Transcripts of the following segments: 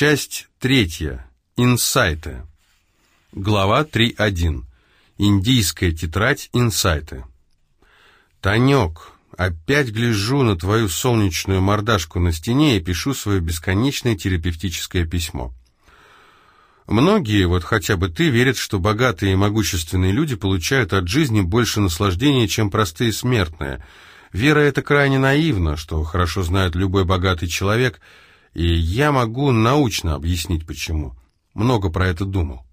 Часть третья. Инсайты. Глава 3.1. Индийская тетрадь «Инсайты». «Танек, опять гляжу на твою солнечную мордашку на стене и пишу свое бесконечное терапевтическое письмо. Многие, вот хотя бы ты, верят, что богатые и могущественные люди получают от жизни больше наслаждения, чем простые смертные. Вера эта крайне наивна, что хорошо знает любой богатый человек, и я могу научно объяснить почему. Много про это думал.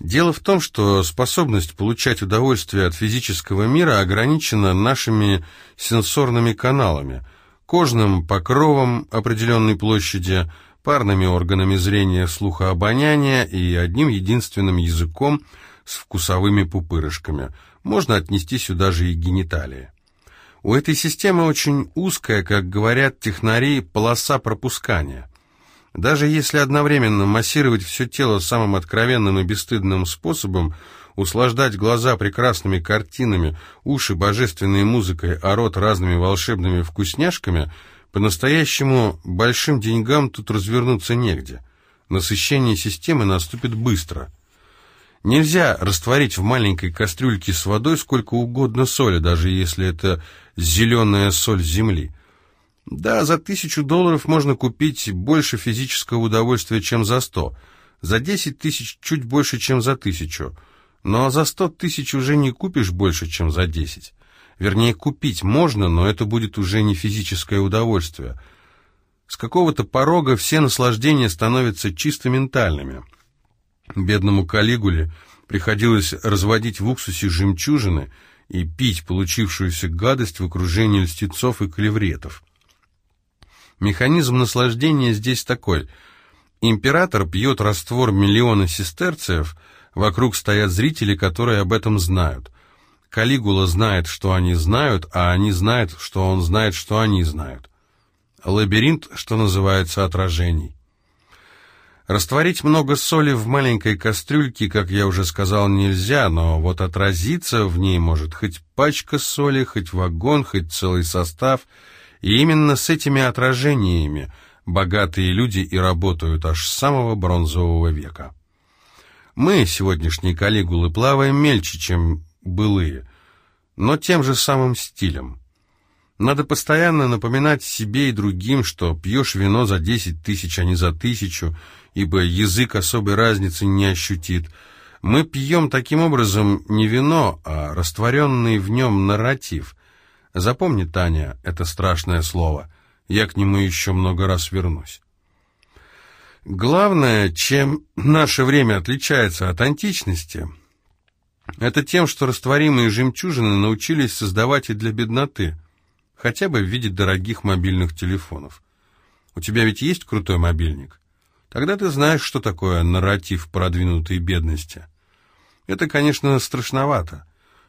Дело в том, что способность получать удовольствие от физического мира ограничена нашими сенсорными каналами, кожным покровом определенной площади, парными органами зрения, слуха, обоняния и одним единственным языком с вкусовыми пупырышками. Можно отнести сюда же и гениталии. У этой системы очень узкая, как говорят технари, полоса пропускания. Даже если одновременно массировать все тело самым откровенным и бесстыдным способом, услаждать глаза прекрасными картинами, уши божественной музыкой, а рот разными волшебными вкусняшками, по-настоящему большим деньгам тут развернуться негде. Насыщение системы наступит быстро. Нельзя растворить в маленькой кастрюльке с водой сколько угодно соли, даже если это зеленая соль земли. Да, за тысячу долларов можно купить больше физического удовольствия, чем за сто. За десять тысяч чуть больше, чем за тысячу. Но за сто тысяч уже не купишь больше, чем за десять. Вернее, купить можно, но это будет уже не физическое удовольствие. С какого-то порога все наслаждения становятся чисто ментальными. Бедному Калигуле приходилось разводить в уксусе жемчужины и пить получившуюся гадость в окружении льстецов и клевретов. Механизм наслаждения здесь такой. Император пьет раствор миллиона сестерцев, вокруг стоят зрители, которые об этом знают. Калигула знает, что они знают, а они знают, что он знает, что они знают. Лабиринт, что называется, отражений. Растворить много соли в маленькой кастрюльке, как я уже сказал, нельзя, но вот отразиться в ней может хоть пачка соли, хоть вагон, хоть целый состав – и именно с этими отражениями богатые люди и работают аж с самого бронзового века. Мы, сегодняшние калигулы, плаваем мельче, чем былые, но тем же самым стилем. Надо постоянно напоминать себе и другим, что пьешь вино за десять тысяч, а не за тысячу, ибо язык особой разницы не ощутит. Мы пьем таким образом не вино, а растворенный в нем нарратив, Запомни, Таня, это страшное слово. Я к нему еще много раз вернусь. Главное, чем наше время отличается от античности, это тем, что растворимые жемчужины научились создавать и для бедноты, хотя бы в виде дорогих мобильных телефонов. У тебя ведь есть крутой мобильник? Тогда ты знаешь, что такое нарратив продвинутой бедности. Это, конечно, страшновато.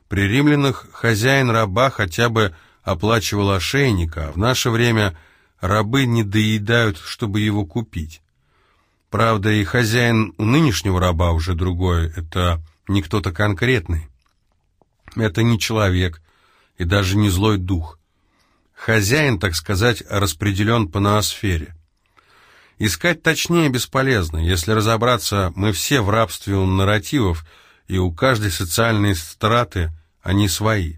При римлянах хозяин раба хотя бы оплачивал ошейника, а в наше время рабы не доедают, чтобы его купить. Правда, и хозяин у нынешнего раба уже другой, это не кто-то конкретный. Это не человек и даже не злой дух. Хозяин, так сказать, распределен по ноосфере. Искать точнее бесполезно. Если разобраться, мы все в рабстве у нарративов, и у каждой социальной страты они свои.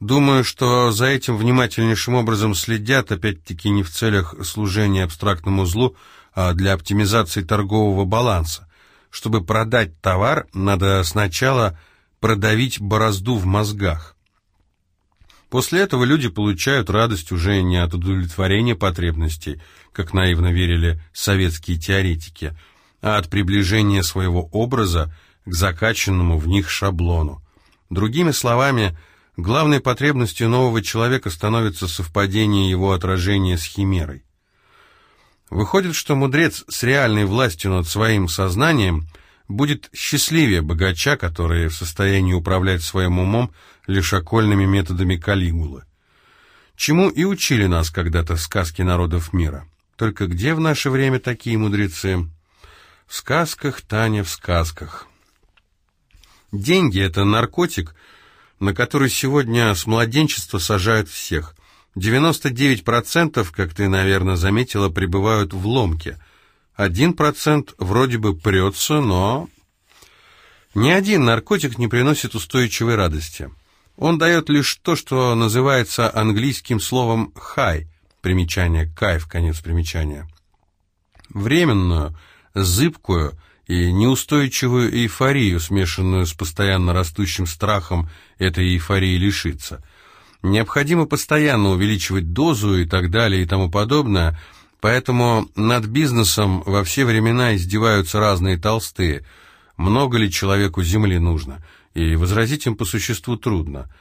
Думаю, что за этим внимательнейшим образом следят, опять-таки не в целях служения абстрактному злу, а для оптимизации торгового баланса. Чтобы продать товар, надо сначала продавить борозду в мозгах. После этого люди получают радость уже не от удовлетворения потребностей, как наивно верили советские теоретики, а от приближения своего образа к закачанному в них шаблону. Другими словами, главной потребностью нового человека становится совпадение его отражения с химерой. Выходит, что мудрец с реальной властью над своим сознанием будет счастливее богача, который в состоянии управлять своим умом лишь окольными методами Калигулы. Чему и учили нас когда-то сказки народов мира. Только где в наше время такие мудрецы? В сказках, Таня, в сказках. Деньги — это наркотик, на который сегодня с младенчества сажают всех. 99%, как ты, наверное, заметила, пребывают в ломке. Один процент вроде бы прется, но... Ни один наркотик не приносит устойчивой радости. Он дает лишь то, что называется английским словом «хай», примечание «кайф», конец примечания. Временную, зыбкую и неустойчивую эйфорию, смешанную с постоянно растущим страхом этой эйфории лишиться. Необходимо постоянно увеличивать дозу и так далее и тому подобное, поэтому над бизнесом во все времена издеваются разные толстые – много ли человеку земли нужно, и возразить им по существу трудно.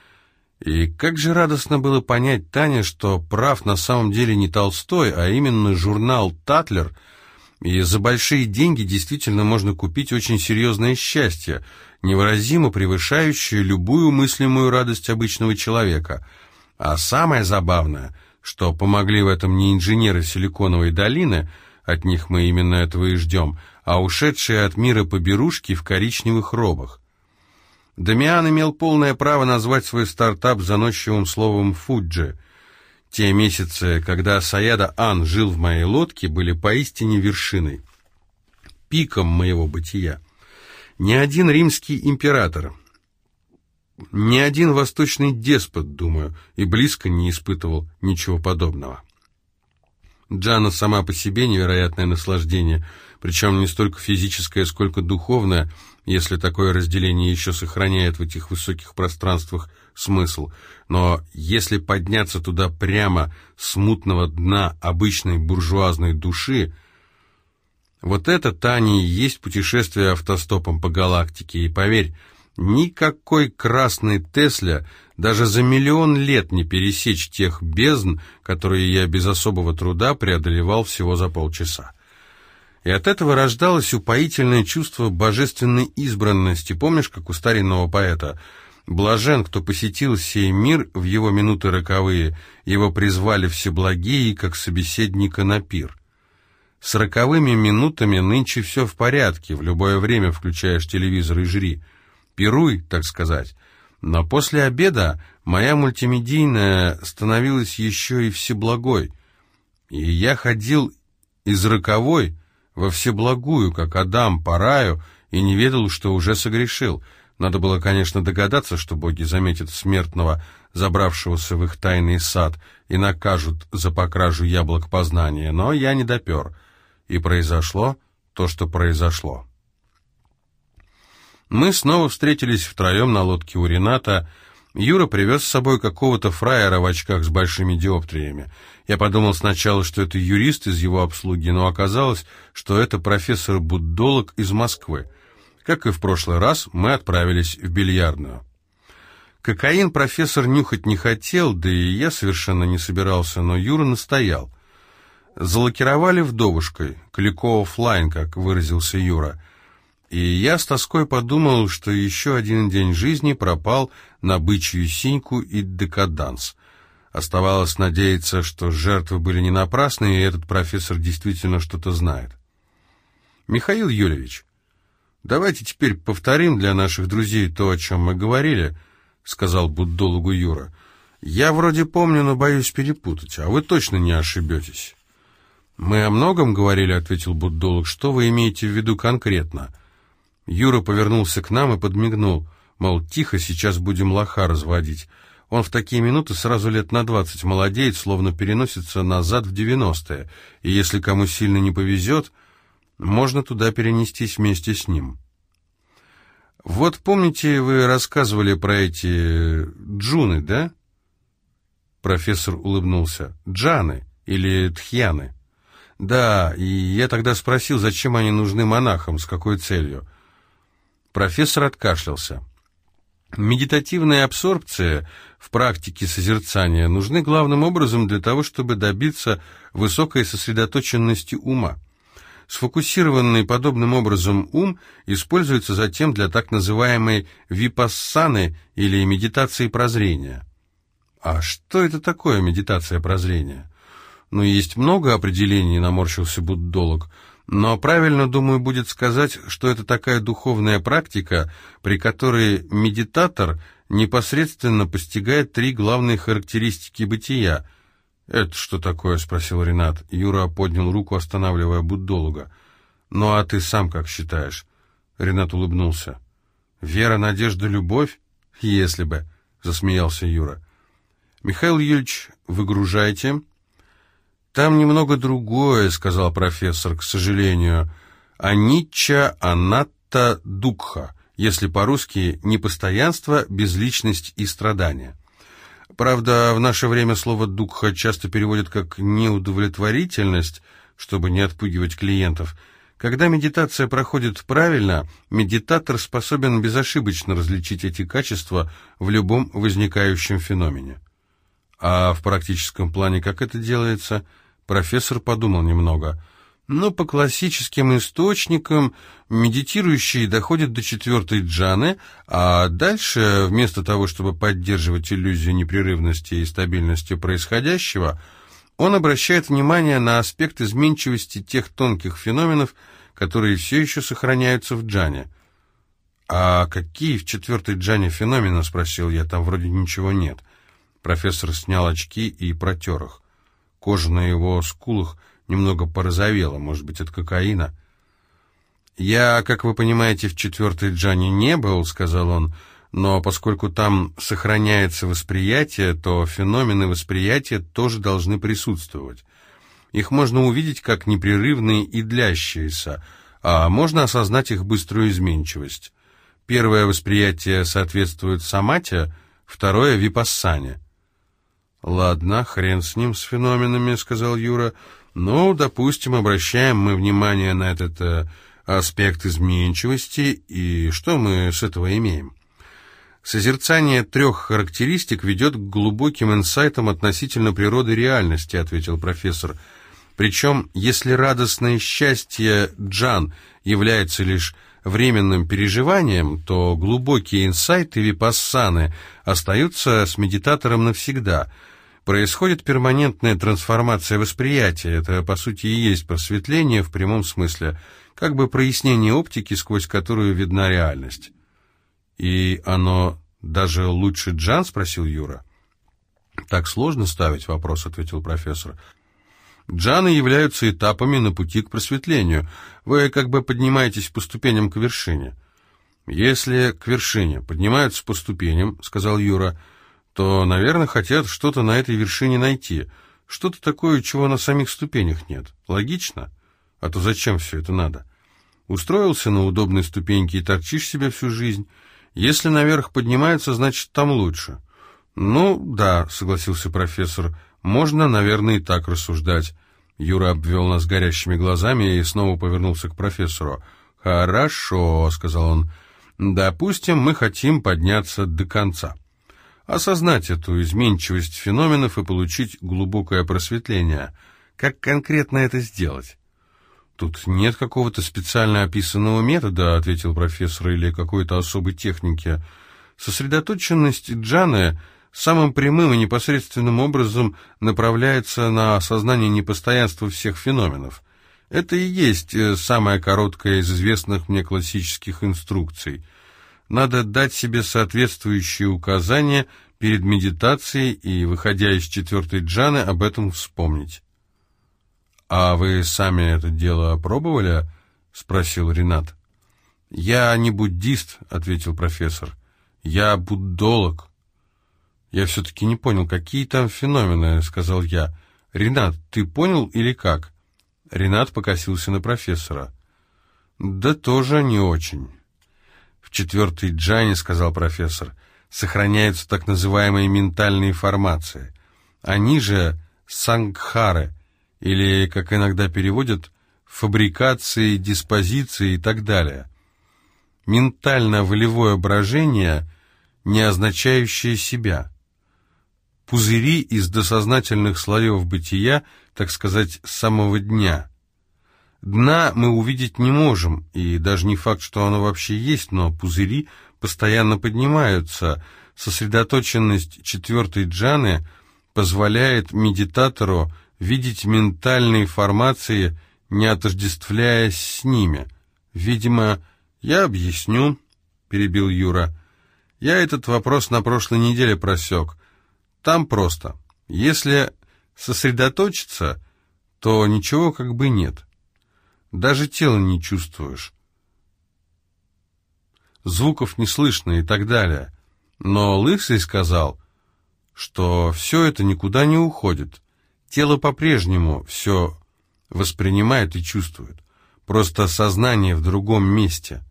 И как же радостно было понять Тане, что прав на самом деле не Толстой, а именно журнал «Татлер», и за большие деньги действительно можно купить очень серьезное счастье, невыразимо превышающее любую мыслимую радость обычного человека. А самое забавное, что помогли в этом не инженеры Силиконовой долины, от них мы именно этого и ждем, а ушедшие от мира поберушки в коричневых робах. Дамиан имел полное право назвать свой стартап заносчивым словом «фуджи». Те месяцы, когда Саяда Ан жил в моей лодке, были поистине вершиной, пиком моего бытия. Ни один римский император, ни один восточный деспот, думаю, и близко не испытывал ничего подобного. Джана сама по себе невероятное наслаждение, причем не столько физическое, сколько духовное, если такое разделение еще сохраняет в этих высоких пространствах смысл. Но если подняться туда прямо с мутного дна обычной буржуазной души, вот это, Таня, и есть путешествие автостопом по галактике, и поверь, никакой красный Тесля даже за миллион лет не пересечь тех бездн, которые я без особого труда преодолевал всего за полчаса. И от этого рождалось упоительное чувство божественной избранности. Помнишь, как у старинного поэта «Блажен, кто посетил сей мир в его минуты роковые, его призвали всеблагие, как собеседника на пир». С роковыми минутами нынче все в порядке, в любое время включаешь телевизор и жри. Пируй, так сказать. Но после обеда моя мультимедийная становилась еще и всеблагой. И я ходил из роковой во всеблагую, как Адам по раю, и не ведал, что уже согрешил. Надо было, конечно, догадаться, что боги заметят смертного, забравшегося в их тайный сад, и накажут за покражу яблок познания, но я не допер. И произошло то, что произошло. Мы снова встретились втроем на лодке у Рената. Юра привез с собой какого-то фраера в очках с большими диоптриями. Я подумал сначала, что это юрист из его обслуги, но оказалось, что это профессор-буддолог из Москвы. Как и в прошлый раз, мы отправились в бильярдную. Кокаин профессор нюхать не хотел, да и я совершенно не собирался, но Юра настоял. Залакировали вдовушкой, Кликова флайн, как выразился Юра. И я с тоской подумал, что еще один день жизни пропал на бычью синьку и декаданс. Оставалось надеяться, что жертвы были не напрасны, и этот профессор действительно что-то знает. «Михаил Юрьевич, давайте теперь повторим для наших друзей то, о чем мы говорили», — сказал буддологу Юра. «Я вроде помню, но боюсь перепутать, а вы точно не ошибетесь». «Мы о многом говорили», — ответил буддолог. «Что вы имеете в виду конкретно?» Юра повернулся к нам и подмигнул, мол, тихо, сейчас будем лоха разводить. Он в такие минуты сразу лет на двадцать молодеет, словно переносится назад в девяностые, и если кому сильно не повезет, можно туда перенестись вместе с ним. Вот помните, вы рассказывали про эти джуны, да? Профессор улыбнулся. Джаны или тхьяны. Да, и я тогда спросил, зачем они нужны монахам, с какой целью. Профессор откашлялся. Медитативная абсорбция в практике созерцания нужны главным образом для того, чтобы добиться высокой сосредоточенности ума. Сфокусированный подобным образом ум используется затем для так называемой випассаны или медитации прозрения. А что это такое медитация прозрения? Ну, есть много определений, наморщился буддолог, но правильно, думаю, будет сказать, что это такая духовная практика, при которой медитатор непосредственно постигает три главные характеристики бытия «Это что такое?» — спросил Ренат. Юра поднял руку, останавливая буддолога. «Ну а ты сам как считаешь?» Ренат улыбнулся. «Вера, надежда, любовь? Если бы!» — засмеялся Юра. «Михаил Юрьевич, выгружайте». «Там немного другое», — сказал профессор, — «к сожалению. Аничча анатта дукха, если по-русски «непостоянство, безличность и страдания». Правда, в наше время слово «дукха» часто переводят как «неудовлетворительность», чтобы не отпугивать клиентов. Когда медитация проходит правильно, медитатор способен безошибочно различить эти качества в любом возникающем феномене. А в практическом плане как это делается? Профессор подумал немного – но по классическим источникам медитирующий доходит до четвертой джаны, а дальше, вместо того, чтобы поддерживать иллюзию непрерывности и стабильности происходящего, он обращает внимание на аспект изменчивости тех тонких феноменов, которые все еще сохраняются в джане. «А какие в четвертой джане феномены?» — спросил я. «Там вроде ничего нет». Профессор снял очки и протер их. Кожа на его скулах — немного порозовела, может быть, от кокаина. «Я, как вы понимаете, в четвертой джане не был», — сказал он, «но поскольку там сохраняется восприятие, то феномены восприятия тоже должны присутствовать. Их можно увидеть как непрерывные и длящиеся, а можно осознать их быструю изменчивость. Первое восприятие соответствует самате, второе — випассане». «Ладно, хрен с ним, с феноменами», — сказал Юра, — ну, допустим, обращаем мы внимание на этот э, аспект изменчивости, и что мы с этого имеем? Созерцание трех характеристик ведет к глубоким инсайтам относительно природы реальности, ответил профессор. Причем, если радостное счастье Джан является лишь временным переживанием, то глубокие инсайты випассаны остаются с медитатором навсегда – Происходит перманентная трансформация восприятия. Это, по сути, и есть просветление в прямом смысле, как бы прояснение оптики, сквозь которую видна реальность. «И оно даже лучше Джан?» — спросил Юра. «Так сложно ставить вопрос», — ответил профессор. «Джаны являются этапами на пути к просветлению. Вы как бы поднимаетесь по ступеням к вершине». «Если к вершине поднимаются по ступеням», — сказал Юра, — то, наверное, хотят что-то на этой вершине найти, что-то такое, чего на самих ступенях нет. Логично? А то зачем все это надо? Устроился на удобной ступеньке и торчишь себя всю жизнь. Если наверх поднимаются, значит, там лучше. Ну, да, согласился профессор, можно, наверное, и так рассуждать. Юра обвел нас горящими глазами и снова повернулся к профессору. «Хорошо», — сказал он, — «допустим, мы хотим подняться до конца» осознать эту изменчивость феноменов и получить глубокое просветление. Как конкретно это сделать? «Тут нет какого-то специально описанного метода», — ответил профессор, «или какой-то особой техники. Сосредоточенность джаны самым прямым и непосредственным образом направляется на осознание непостоянства всех феноменов. Это и есть э, самая короткая из известных мне классических инструкций — надо дать себе соответствующие указания перед медитацией и, выходя из четвертой джаны, об этом вспомнить. «А вы сами это дело опробовали?» — спросил Ренат. «Я не буддист», — ответил профессор. «Я буддолог». «Я все-таки не понял, какие там феномены», — сказал я. «Ренат, ты понял или как?» Ренат покосился на профессора. «Да тоже не очень». В четвертой джане, сказал профессор, сохраняются так называемые ментальные формации. Они же сангхары, или, как иногда переводят, фабрикации, диспозиции и так далее. Ментально-волевое брожение, не означающее себя. Пузыри из досознательных слоев бытия, так сказать, с самого дня – Дна мы увидеть не можем, и даже не факт, что оно вообще есть, но пузыри постоянно поднимаются. Сосредоточенность четвертой джаны позволяет медитатору видеть ментальные формации, не отождествляясь с ними. Видимо, я объясню, перебил Юра. Я этот вопрос на прошлой неделе просек. Там просто. Если сосредоточиться, то ничего как бы нет. Даже тело не чувствуешь. Звуков не слышно и так далее. Но Лысый сказал, что все это никуда не уходит. Тело по-прежнему все воспринимает и чувствует. Просто сознание в другом месте.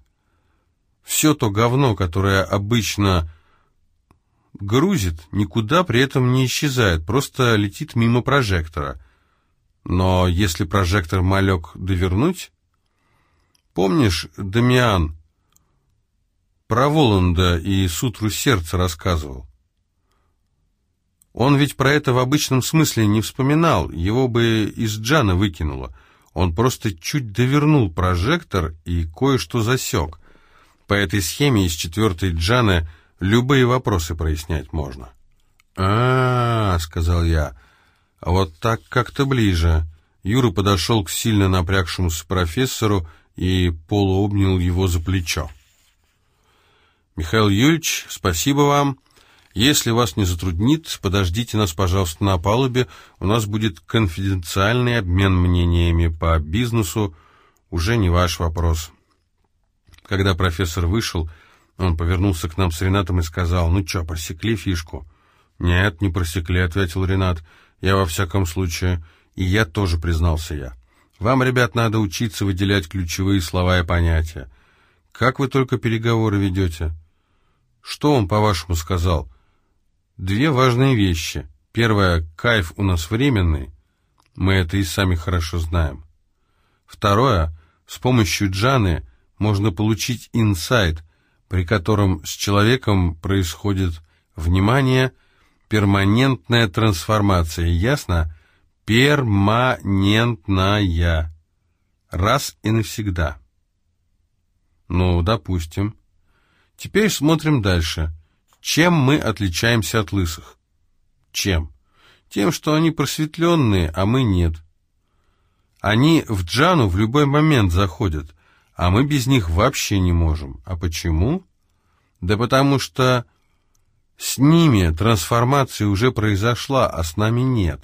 Все то говно, которое обычно грузит, никуда при этом не исчезает, просто летит мимо прожектора. Но если прожектор малек довернуть... Помнишь, Дамиан про Воланда и сутру сердца рассказывал? Он ведь про это в обычном смысле не вспоминал, его бы из Джана выкинуло. Он просто чуть довернул прожектор и кое-что засек. По этой схеме из четвертой Джаны любые вопросы прояснять можно. а, -а, -а сказал я, — «вот так как-то ближе». Юра подошел к сильно напрягшемуся профессору и полуобнял его за плечо. «Михаил Юрьевич, спасибо вам. Если вас не затруднит, подождите нас, пожалуйста, на палубе. У нас будет конфиденциальный обмен мнениями по бизнесу. Уже не ваш вопрос». Когда профессор вышел, он повернулся к нам с Ренатом и сказал, «Ну что, просекли фишку?» «Нет, не просекли», — ответил Ренат. «Я во всяком случае...» «И я тоже», — признался я. «Вам, ребят, надо учиться выделять ключевые слова и понятия. Как вы только переговоры ведете?» «Что он, по-вашему, сказал?» «Две важные вещи. Первое — кайф у нас временный. Мы это и сами хорошо знаем. Второе — с помощью Джаны можно получить инсайт, при котором с человеком происходит, внимание, перманентная трансформация. Ясно? Перманентная. Раз и навсегда. Ну, допустим. Теперь смотрим дальше. Чем мы отличаемся от лысых? Чем? Тем, что они просветленные, а мы нет. Они в джану в любой момент заходят, а мы без них вообще не можем. А почему? Да потому что с ними трансформация уже произошла, а с нами нет.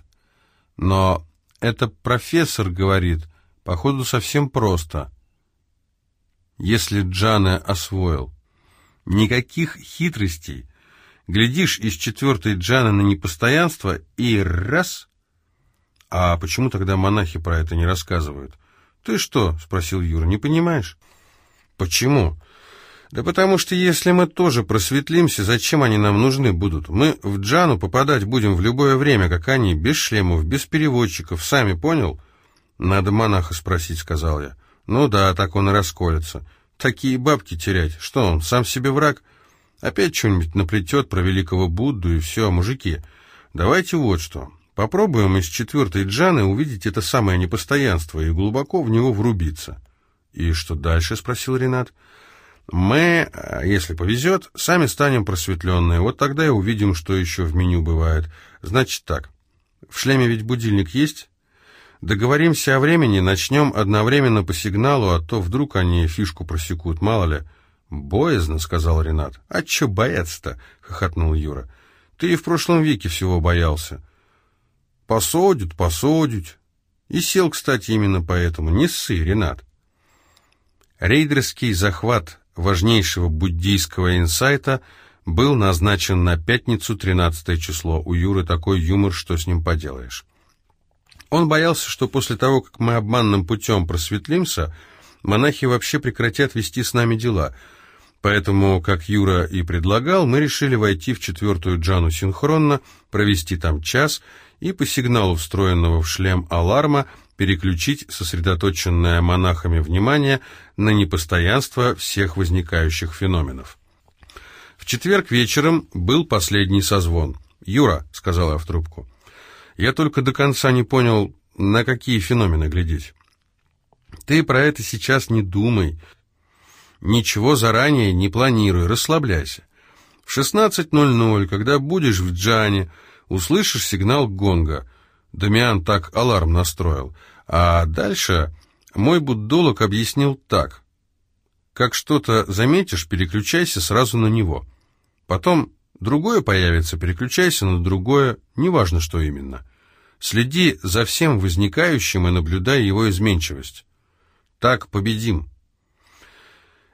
Но это профессор говорит, походу совсем просто. Если Джана освоил. Никаких хитростей. Глядишь из четвертой Джаны на непостоянство и раз... А почему тогда монахи про это не рассказывают? «Ты что?» — спросил Юра. «Не понимаешь?» «Почему?» «Да потому что если мы тоже просветлимся, зачем они нам нужны будут? Мы в Джану попадать будем в любое время, как они, без шлемов, без переводчиков, сами, понял?» «Надо монаха спросить», — сказал я. «Ну да, так он и расколется. Такие бабки терять. Что он, сам себе враг? Опять что-нибудь наплетет про великого Будду и все, мужики. Давайте вот что. Попробуем из четвертой джаны увидеть это самое непостоянство и глубоко в него врубиться. «И что дальше?» — спросил Ренат. «Мы, если повезет, сами станем просветленные. Вот тогда и увидим, что еще в меню бывает. Значит так, в шлеме ведь будильник есть?» Договоримся о времени, начнем одновременно по сигналу, а то вдруг они фишку просекут, мало ли. «Боязно», — сказал Ренат. «А че бояться-то?» — хохотнул Юра. «Ты и в прошлом веке всего боялся. Посудят, посудят. И сел, кстати, именно поэтому. Не ссы, Ренат. Рейдерский захват важнейшего буддийского инсайта был назначен на пятницу, 13 число. У Юры такой юмор, что с ним поделаешь. Он боялся, что после того, как мы обманным путем просветлимся, монахи вообще прекратят вести с нами дела. Поэтому, как Юра и предлагал, мы решили войти в четвертую джану синхронно, провести там час и по сигналу встроенного в шлем аларма переключить сосредоточенное монахами внимание на непостоянство всех возникающих феноменов. В четверг вечером был последний созвон. «Юра», — сказал я в трубку, — «я только до конца не понял, на какие феномены глядеть. Ты про это сейчас не думай, ничего заранее не планируй, расслабляйся. В 16.00, когда будешь в Джане, услышишь сигнал гонга. Дамиан так аларм настроил. А дальше мой буддолог объяснил так. Как что-то заметишь, переключайся сразу на него. Потом другое появится, переключайся на другое, неважно, что именно. Следи за всем возникающим и наблюдай его изменчивость. Так победим.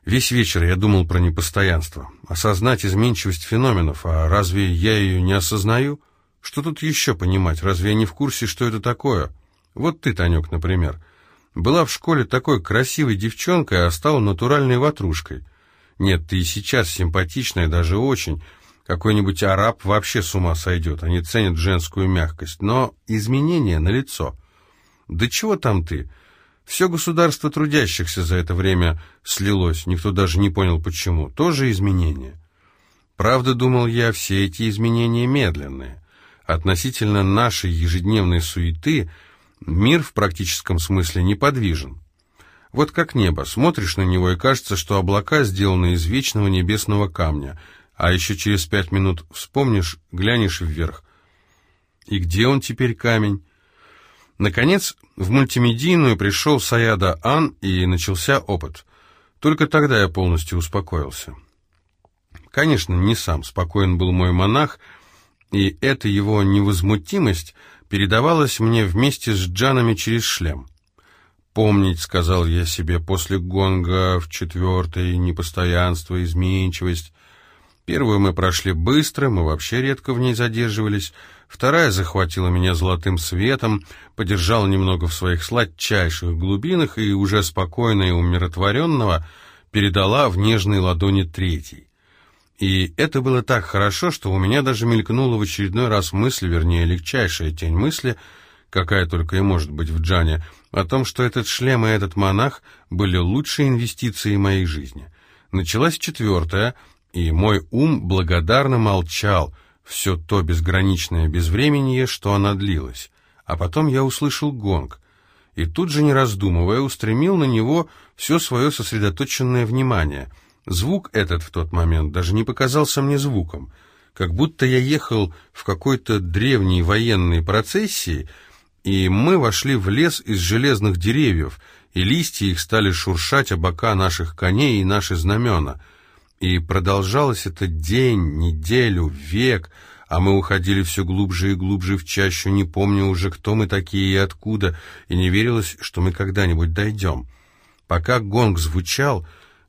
Весь вечер я думал про непостоянство. Осознать изменчивость феноменов, а разве я ее не осознаю? Что тут еще понимать? Разве я не в курсе, что это такое? Вот ты, Танек, например. Была в школе такой красивой девчонкой, а стала натуральной ватрушкой. Нет, ты и сейчас симпатичная, даже очень. Какой-нибудь араб вообще с ума сойдет, они ценят женскую мягкость. Но изменения налицо. Да чего там ты? Все государство трудящихся за это время слилось, никто даже не понял почему. Тоже изменения. Правда, думал я, все эти изменения медленные. Относительно нашей ежедневной суеты мир в практическом смысле неподвижен. Вот как небо, смотришь на него и кажется, что облака сделаны из вечного небесного камня, а еще через пять минут вспомнишь, глянешь вверх. И где он теперь камень? Наконец, в мультимедийную пришел Саяда Ан, и начался опыт. Только тогда я полностью успокоился. Конечно, не сам спокоен был мой монах, и эта его невозмутимость передавалась мне вместе с Джанами через шлем. «Помнить», — сказал я себе, — «после гонга в четвертой непостоянство, изменчивость». Первую мы прошли быстро, мы вообще редко в ней задерживались — Вторая захватила меня золотым светом, подержала немного в своих сладчайших глубинах и уже спокойно и умиротворенного передала в нежные ладони третьей. И это было так хорошо, что у меня даже мелькнула в очередной раз мысль, вернее, легчайшая тень мысли, какая только и может быть в Джане, о том, что этот шлем и этот монах были лучшей инвестицией моей жизни. Началась четвертая, и мой ум благодарно молчал — все то безграничное безвременье, что она длилась. А потом я услышал гонг, и тут же, не раздумывая, устремил на него все свое сосредоточенное внимание. Звук этот в тот момент даже не показался мне звуком, как будто я ехал в какой-то древней военной процессии, и мы вошли в лес из железных деревьев, и листья их стали шуршать о бока наших коней и наши знамена — и продолжалось это день, неделю, век, а мы уходили все глубже и глубже в чащу, не помня уже, кто мы такие и откуда, и не верилось, что мы когда-нибудь дойдем. Пока гонг звучал,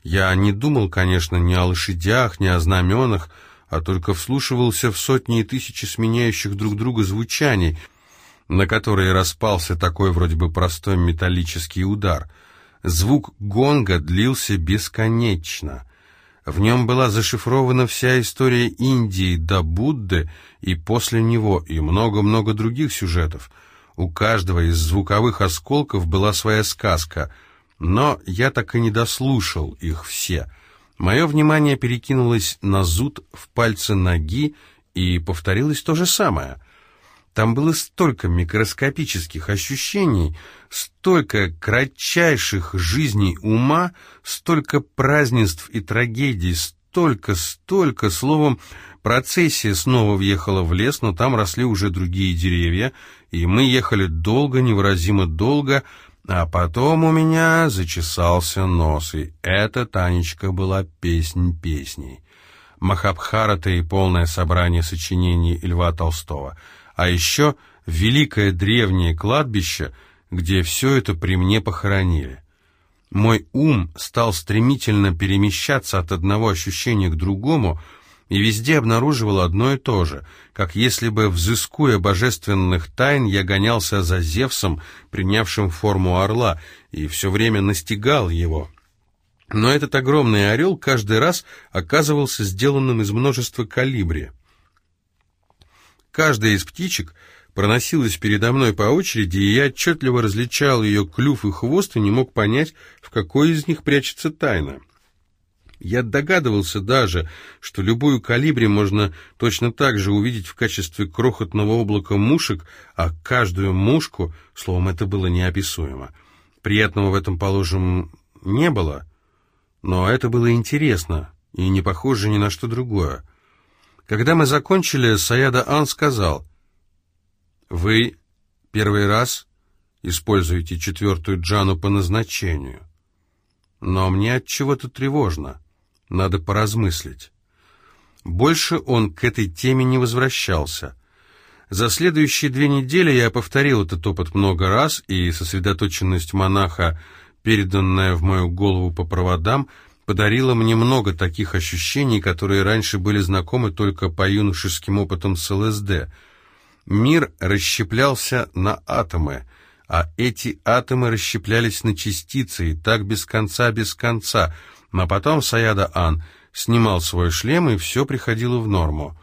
я не думал, конечно, ни о лошадях, ни о знаменах, а только вслушивался в сотни и тысячи сменяющих друг друга звучаний, на которые распался такой вроде бы простой металлический удар. Звук гонга длился бесконечно — в нем была зашифрована вся история Индии до Будды и после него, и много-много других сюжетов. У каждого из звуковых осколков была своя сказка, но я так и не дослушал их все. Мое внимание перекинулось на зуд в пальце ноги, и повторилось то же самое — там было столько микроскопических ощущений, столько кратчайших жизней ума, столько празднеств и трагедий, столько, столько, словом, процессия снова въехала в лес, но там росли уже другие деревья, и мы ехали долго, невыразимо долго, а потом у меня зачесался нос, и эта, Танечка, была песнь песней. Махабхарата и полное собрание сочинений Льва Толстого — а еще великое древнее кладбище, где все это при мне похоронили. Мой ум стал стремительно перемещаться от одного ощущения к другому и везде обнаруживал одно и то же, как если бы, взыскуя божественных тайн, я гонялся за Зевсом, принявшим форму орла, и все время настигал его. Но этот огромный орел каждый раз оказывался сделанным из множества калибри. Каждая из птичек проносилась передо мной по очереди, и я отчетливо различал ее клюв и хвост и не мог понять, в какой из них прячется тайна. Я догадывался даже, что любую калибри можно точно так же увидеть в качестве крохотного облака мушек, а каждую мушку, словом, это было неописуемо. Приятного в этом, положим, не было, но это было интересно и не похоже ни на что другое. Когда мы закончили, Саяда Ан сказал, «Вы первый раз используете четвертую джану по назначению. Но мне от чего-то тревожно. Надо поразмыслить». Больше он к этой теме не возвращался. За следующие две недели я повторил этот опыт много раз, и сосредоточенность монаха, переданная в мою голову по проводам, подарила мне много таких ощущений, которые раньше были знакомы только по юношеским опытам с ЛСД. Мир расщеплялся на атомы, а эти атомы расщеплялись на частицы, и так без конца, без конца. Но потом Саяда Ан снимал свой шлем, и все приходило в норму.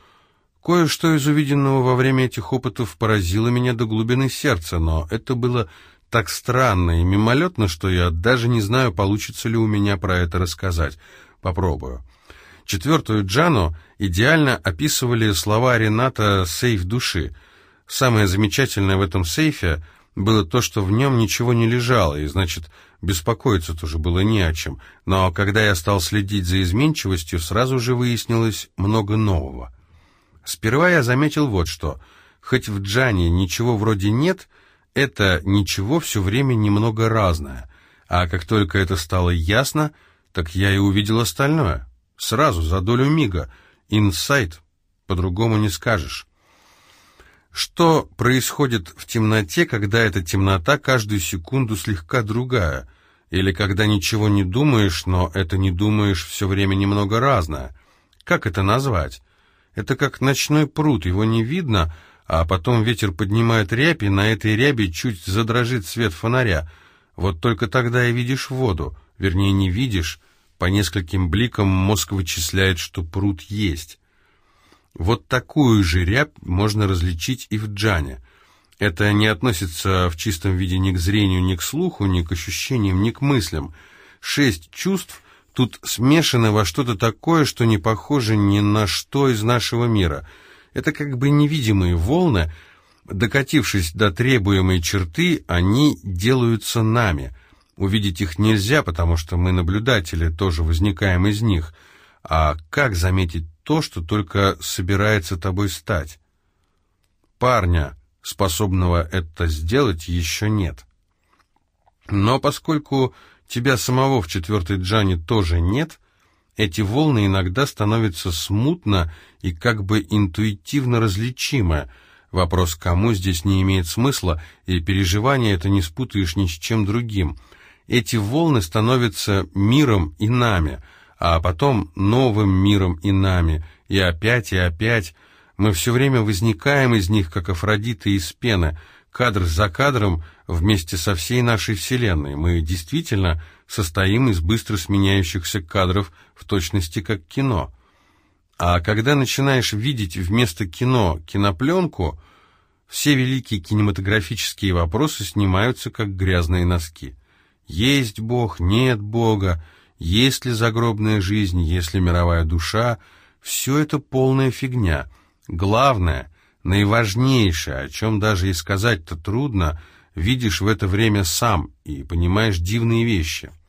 Кое-что из увиденного во время этих опытов поразило меня до глубины сердца, но это было так странно и мимолетно, что я даже не знаю, получится ли у меня про это рассказать. Попробую. Четвертую Джану идеально описывали слова Рената «сейф души». Самое замечательное в этом сейфе было то, что в нем ничего не лежало, и, значит, беспокоиться тоже было не о чем. Но когда я стал следить за изменчивостью, сразу же выяснилось много нового. Сперва я заметил вот что. Хоть в Джане ничего вроде нет, это ничего все время немного разное. А как только это стало ясно, так я и увидел остальное. Сразу, за долю мига. Инсайт. По-другому не скажешь. Что происходит в темноте, когда эта темнота каждую секунду слегка другая? Или когда ничего не думаешь, но это не думаешь все время немного разное? Как это назвать? Это как ночной пруд, его не видно, а потом ветер поднимает рябь, и на этой ряби чуть задрожит свет фонаря. Вот только тогда и видишь воду, вернее, не видишь, по нескольким бликам мозг вычисляет, что пруд есть. Вот такую же рябь можно различить и в джане. Это не относится в чистом виде ни к зрению, ни к слуху, ни к ощущениям, ни к мыслям. Шесть чувств тут смешаны во что-то такое, что не похоже ни на что из нашего мира. Это как бы невидимые волны, докатившись до требуемой черты, они делаются нами. Увидеть их нельзя, потому что мы, наблюдатели, тоже возникаем из них. А как заметить то, что только собирается тобой стать? Парня, способного это сделать, еще нет. Но поскольку тебя самого в четвертой джане тоже нет, эти волны иногда становятся смутно и как бы интуитивно различимы. Вопрос «кому» здесь не имеет смысла, и переживание это не спутаешь ни с чем другим. Эти волны становятся миром и нами, а потом новым миром и нами, и опять, и опять. Мы все время возникаем из них, как Афродита из пены — кадр за кадром вместе со всей нашей Вселенной. Мы действительно состоим из быстро сменяющихся кадров в точности как кино. А когда начинаешь видеть вместо кино кинопленку, все великие кинематографические вопросы снимаются как грязные носки. Есть Бог, нет Бога, есть ли загробная жизнь, есть ли мировая душа, все это полная фигня. Главное — наиважнейшее, о чем даже и сказать-то трудно, видишь в это время сам и понимаешь дивные вещи –